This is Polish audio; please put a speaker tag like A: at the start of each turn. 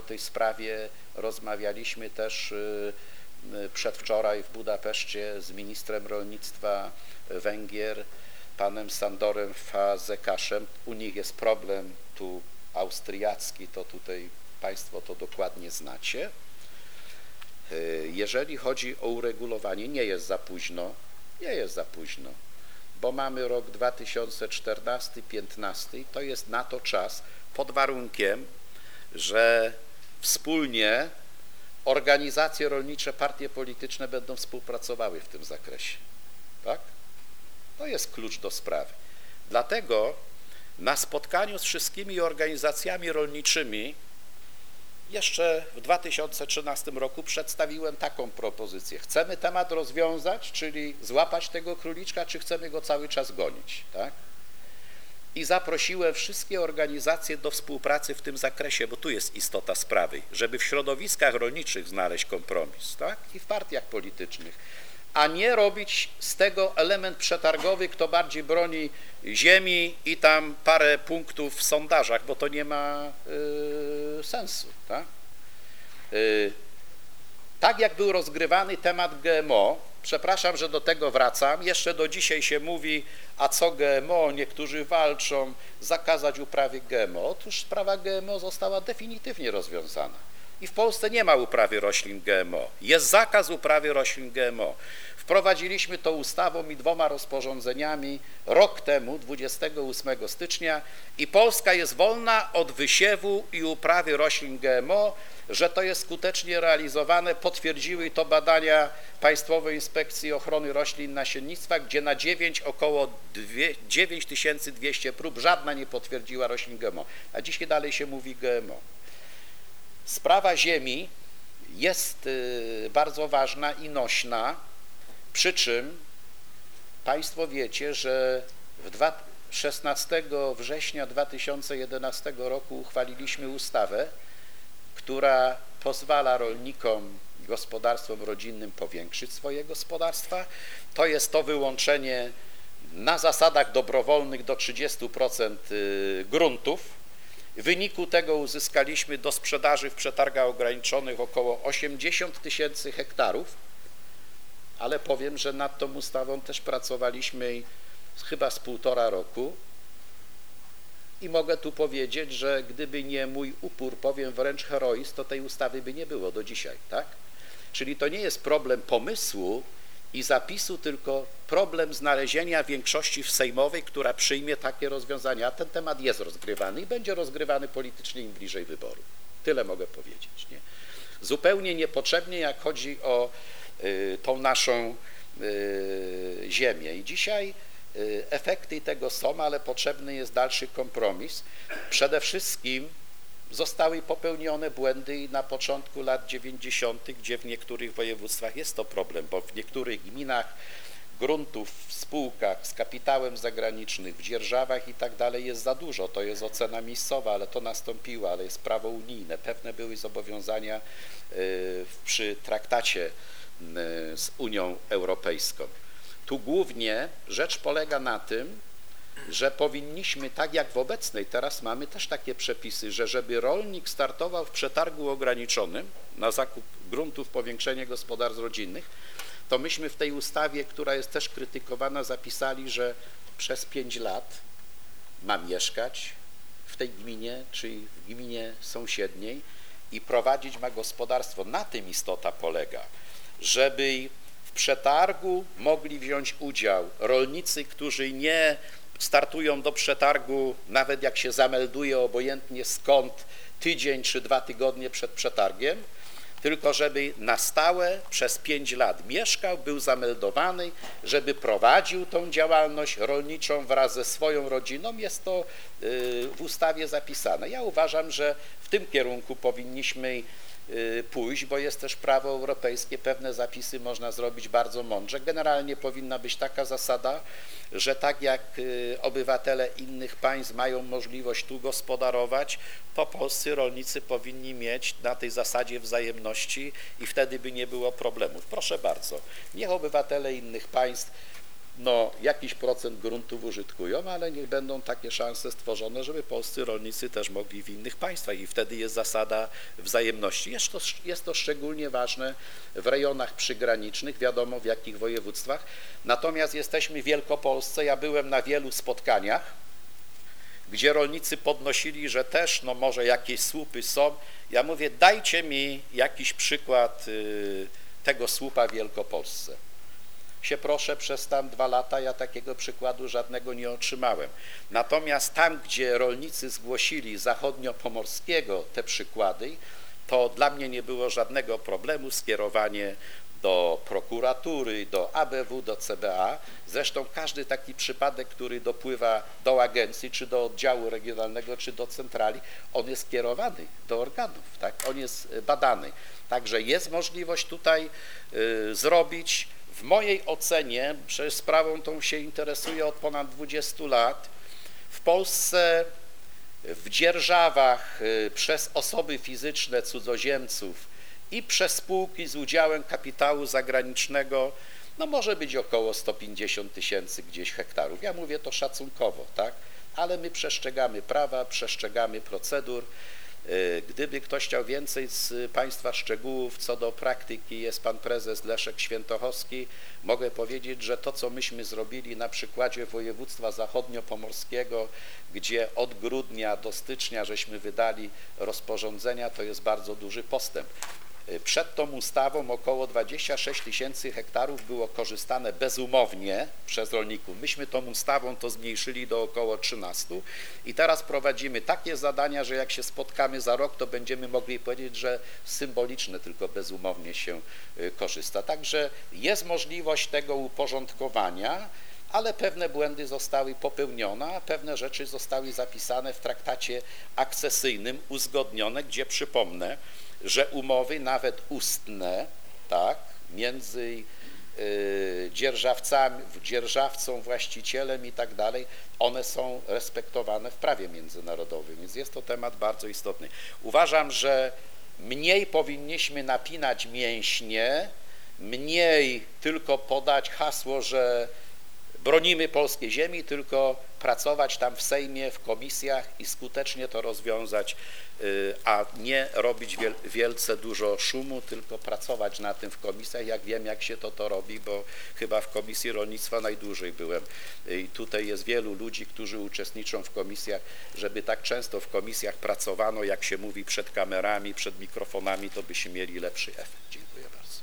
A: o tej sprawie rozmawialiśmy też y, y, przedwczoraj w Budapeszcie z ministrem rolnictwa Węgier, panem Sandorem Fazekaszem. U nich jest problem tu austriacki, to tutaj Państwo to dokładnie znacie. Y, Jeżeli chodzi o uregulowanie, nie jest za późno, nie jest za późno, bo mamy rok 2014-15, to jest na to czas, pod warunkiem, że wspólnie organizacje rolnicze, partie polityczne będą współpracowały w tym zakresie. Tak? To jest klucz do sprawy. Dlatego na spotkaniu z wszystkimi organizacjami rolniczymi jeszcze w 2013 roku przedstawiłem taką propozycję. Chcemy temat rozwiązać, czyli złapać tego króliczka, czy chcemy go cały czas gonić, tak? I zaprosiłem wszystkie organizacje do współpracy w tym zakresie, bo tu jest istota sprawy, żeby w środowiskach rolniczych znaleźć kompromis, tak? I w partiach politycznych, a nie robić z tego element przetargowy, kto bardziej broni ziemi i tam parę punktów w sondażach, bo to nie ma y, sensu, tak? Y, tak jak był rozgrywany temat GMO, przepraszam, że do tego wracam, jeszcze do dzisiaj się mówi, a co GMO, niektórzy walczą, zakazać uprawy GMO. Otóż sprawa GMO została definitywnie rozwiązana. I w Polsce nie ma uprawy roślin GMO. Jest zakaz uprawy roślin GMO. Wprowadziliśmy to ustawą i dwoma rozporządzeniami rok temu, 28 stycznia i Polska jest wolna od wysiewu i uprawy roślin GMO, że to jest skutecznie realizowane, potwierdziły to badania Państwowej Inspekcji Ochrony Roślin Nasiennictwa, gdzie na 9 około 9200 prób żadna nie potwierdziła roślin GMO, a dzisiaj dalej się mówi GMO. Sprawa ziemi jest y, bardzo ważna i nośna, przy czym Państwo wiecie, że w 16 września 2011 roku uchwaliliśmy ustawę, która pozwala rolnikom, gospodarstwom rodzinnym powiększyć swoje gospodarstwa. To jest to wyłączenie na zasadach dobrowolnych do 30% y, gruntów. W wyniku tego uzyskaliśmy do sprzedaży w przetargach ograniczonych około 80 tysięcy hektarów, ale powiem, że nad tą ustawą też pracowaliśmy chyba z półtora roku i mogę tu powiedzieć, że gdyby nie mój upór, powiem wręcz heroizm, to tej ustawy by nie było do dzisiaj, tak? Czyli to nie jest problem pomysłu i zapisu, tylko problem znalezienia większości w sejmowej, która przyjmie takie rozwiązania. A ten temat jest rozgrywany i będzie rozgrywany politycznie im bliżej wyboru. Tyle mogę powiedzieć. Nie? Zupełnie niepotrzebnie, jak chodzi o y, tą naszą y, ziemię. I dzisiaj y, efekty tego są, ale potrzebny jest dalszy kompromis. Przede wszystkim zostały popełnione błędy na początku lat 90., gdzie w niektórych województwach jest to problem, bo w niektórych gminach gruntów w spółkach z kapitałem zagranicznym, w dzierżawach i tak dalej jest za dużo. To jest ocena miejscowa, ale to nastąpiło, ale jest prawo unijne. Pewne były zobowiązania y, przy traktacie z Unią Europejską. Tu głównie rzecz polega na tym, że powinniśmy, tak jak w obecnej, teraz mamy też takie przepisy, że żeby rolnik startował w przetargu ograniczonym na zakup gruntów, powiększenie gospodarstw rodzinnych, to myśmy w tej ustawie, która jest też krytykowana, zapisali, że przez pięć lat ma mieszkać w tej gminie, czy w gminie sąsiedniej i prowadzić ma gospodarstwo. Na tym istota polega, żeby w przetargu mogli wziąć udział rolnicy, którzy nie startują do przetargu, nawet jak się zamelduje obojętnie skąd, tydzień czy dwa tygodnie przed przetargiem, tylko żeby na stałe przez pięć lat mieszkał, był zameldowany, żeby prowadził tą działalność rolniczą wraz ze swoją rodziną. Jest to y, w ustawie zapisane. Ja uważam, że w tym kierunku powinniśmy pójść, bo jest też prawo europejskie, pewne zapisy można zrobić bardzo mądrze. Generalnie powinna być taka zasada, że tak jak y, obywatele innych państw mają możliwość tu gospodarować, to polscy rolnicy powinni mieć na tej zasadzie wzajemności i wtedy by nie było problemów. Proszę bardzo, niech obywatele innych państw no, jakiś procent gruntów użytkują, ale niech będą takie szanse stworzone, żeby polscy rolnicy też mogli w innych państwach i wtedy jest zasada wzajemności. Jest to, jest to szczególnie ważne w rejonach przygranicznych, wiadomo w jakich województwach. Natomiast jesteśmy w Wielkopolsce, ja byłem na wielu spotkaniach, gdzie rolnicy podnosili, że też no może jakieś słupy są. Ja mówię, dajcie mi jakiś przykład y, tego słupa w Wielkopolsce. Się proszę, przez tam dwa lata ja takiego przykładu żadnego nie otrzymałem. Natomiast tam, gdzie rolnicy zgłosili zachodniopomorskiego te przykłady, to dla mnie nie było żadnego problemu skierowanie do prokuratury, do ABW, do CBA. Zresztą każdy taki przypadek, który dopływa do agencji, czy do oddziału regionalnego, czy do centrali, on jest kierowany do organów, tak? on jest badany. Także jest możliwość tutaj y, zrobić, w mojej ocenie, przecież sprawą tą się interesuję od ponad 20 lat, w Polsce w dzierżawach y, przez osoby fizyczne cudzoziemców i przez spółki z udziałem kapitału zagranicznego, no może być około 150 tysięcy gdzieś hektarów. Ja mówię to szacunkowo, tak? Ale my przestrzegamy prawa, przestrzegamy procedur. Y, Gdyby ktoś chciał więcej z Państwa szczegółów co do praktyki, jest Pan Prezes Leszek Świętochowski. Mogę powiedzieć, że to, co myśmy zrobili na przykładzie województwa zachodniopomorskiego, gdzie od grudnia do stycznia żeśmy wydali rozporządzenia, to jest bardzo duży postęp. Przed tą ustawą około 26 tysięcy hektarów było korzystane bezumownie przez rolników. Myśmy tą ustawą to zmniejszyli do około 13 i teraz prowadzimy takie zadania, że jak się spotkamy za rok, to będziemy mogli powiedzieć, że symboliczne tylko bezumownie się y, korzysta. Także jest możliwość tego uporządkowania, ale pewne błędy zostały popełnione, a pewne rzeczy zostały zapisane w traktacie akcesyjnym, uzgodnione, gdzie przypomnę, że umowy nawet ustne, tak, między y, dzierżawcami, dzierżawcą, właścicielem i tak dalej, one są respektowane w prawie międzynarodowym, więc jest to temat bardzo istotny. Uważam, że mniej powinniśmy napinać mięśnie, mniej tylko podać hasło, że bronimy polskiej ziemi, tylko pracować tam w Sejmie, w komisjach i skutecznie to rozwiązać, y, a nie robić wiel, wielce dużo szumu, tylko pracować na tym w komisjach. Jak wiem, jak się to to robi, bo chyba w Komisji Rolnictwa najdłużej byłem. I tutaj jest wielu ludzi, którzy uczestniczą w komisjach, żeby tak często w komisjach pracowano, jak się mówi, przed kamerami, przed mikrofonami, to byśmy mieli lepszy efekt. Dziękuję bardzo.